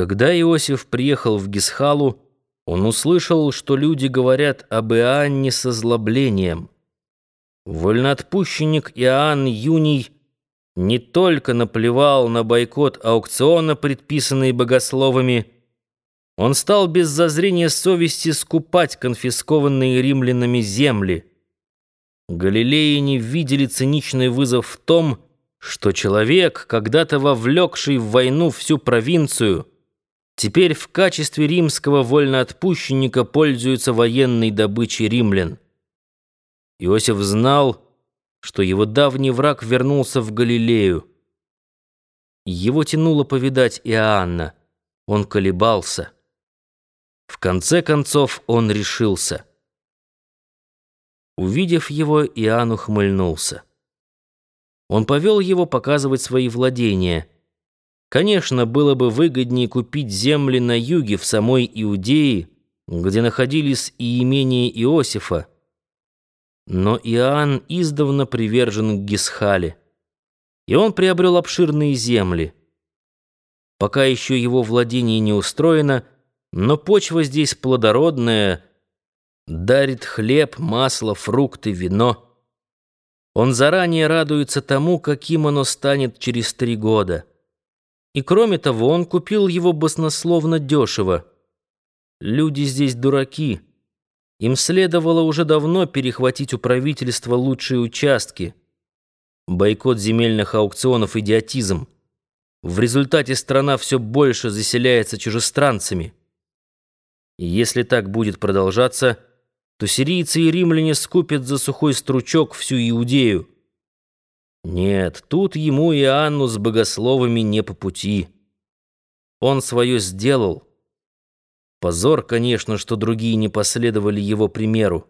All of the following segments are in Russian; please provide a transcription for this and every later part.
Когда Иосиф приехал в Гисхалу, он услышал, что люди говорят об Иоанне с озлоблением. Вольноотпущенник Иоанн Юний не только наплевал на бойкот аукциона, предписанный богословами, он стал без зазрения совести скупать конфискованные римлянами земли. Галилеяне видели циничный вызов в том, что человек, когда-то вовлекший в войну всю провинцию, теперь в качестве римского вольноотпущенника пользуется военной добычей римлян. Иосиф знал, что его давний враг вернулся в Галилею. Его тянуло повидать Иоанна. Он колебался. В конце концов он решился. Увидев его, Иоанн ухмыльнулся. Он повел его показывать свои владения. Конечно, было бы выгоднее купить земли на юге, в самой Иудее, где находились и имения Иосифа. Но Иоанн издавна привержен к Гисхале, и он приобрел обширные земли. Пока еще его владение не устроено, но почва здесь плодородная, дарит хлеб, масло, фрукты, вино — он заранее радуется тому, каким оно станет через три года. И кроме того, он купил его баснословно дешево. Люди здесь дураки. Им следовало уже давно перехватить у правительства лучшие участки. Бойкот земельных аукционов – идиотизм. В результате страна все больше заселяется чужестранцами. И если так будет продолжаться – то сирийцы и римляне скупят за сухой стручок всю Иудею. Нет, тут ему и Анну с богословами не по пути. Он свое сделал. Позор, конечно, что другие не последовали его примеру.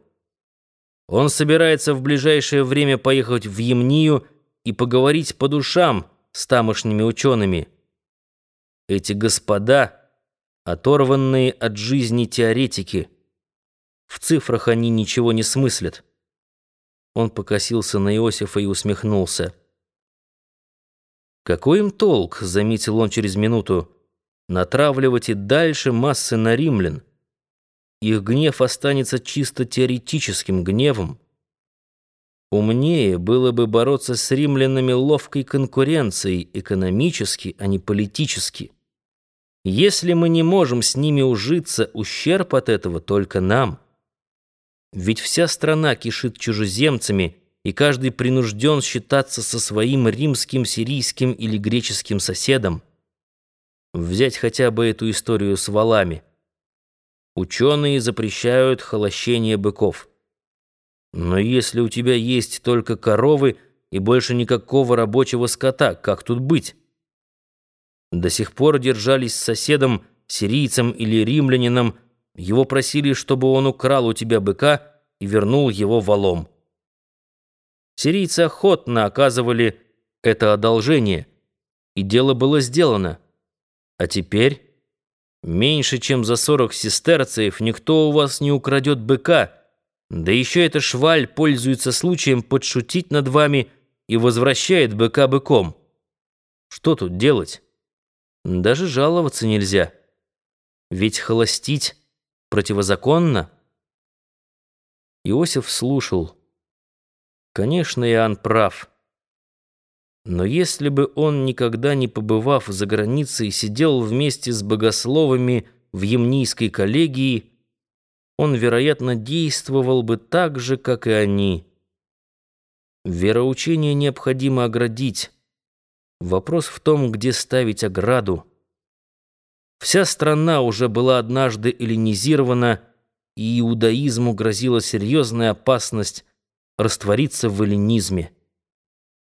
Он собирается в ближайшее время поехать в Емнию и поговорить по душам с тамошними учеными. Эти господа, оторванные от жизни теоретики, в цифрах они ничего не смыслят. Он покосился на Иосифа и усмехнулся. «Какой им толк?» — заметил он через минуту. «Натравливать и дальше массы на римлян. Их гнев останется чисто теоретическим гневом. Умнее было бы бороться с римлянами ловкой конкуренцией, экономически, а не политически. Если мы не можем с ними ужиться, ущерб от этого только нам». Ведь вся страна кишит чужеземцами, и каждый принужден считаться со своим римским, сирийским или греческим соседом. Взять хотя бы эту историю с валами. Ученые запрещают холощение быков. Но если у тебя есть только коровы и больше никакого рабочего скота, как тут быть? До сих пор держались с соседом, сирийцем или римлянином, его просили, чтобы он украл у тебя быка и вернул его валом. Сирийцы охотно оказывали это одолжение, и дело было сделано. А теперь меньше чем за сорок сестерцев никто у вас не украдет быка, да еще эта шваль пользуется случаем подшутить над вами и возвращает быка быком. Что тут делать? Даже жаловаться нельзя. Ведь холостить противозаконно? Иосиф слушал. Конечно, Иоанн прав. Но если бы он, никогда не побывав за границей, сидел вместе с богословами в Емнийской коллегии, он, вероятно, действовал бы так же, как и они. Вероучение необходимо оградить. Вопрос в том, где ставить ограду. Вся страна уже была однажды эллинизирована, и иудаизму грозила серьезная опасность раствориться в эллинизме.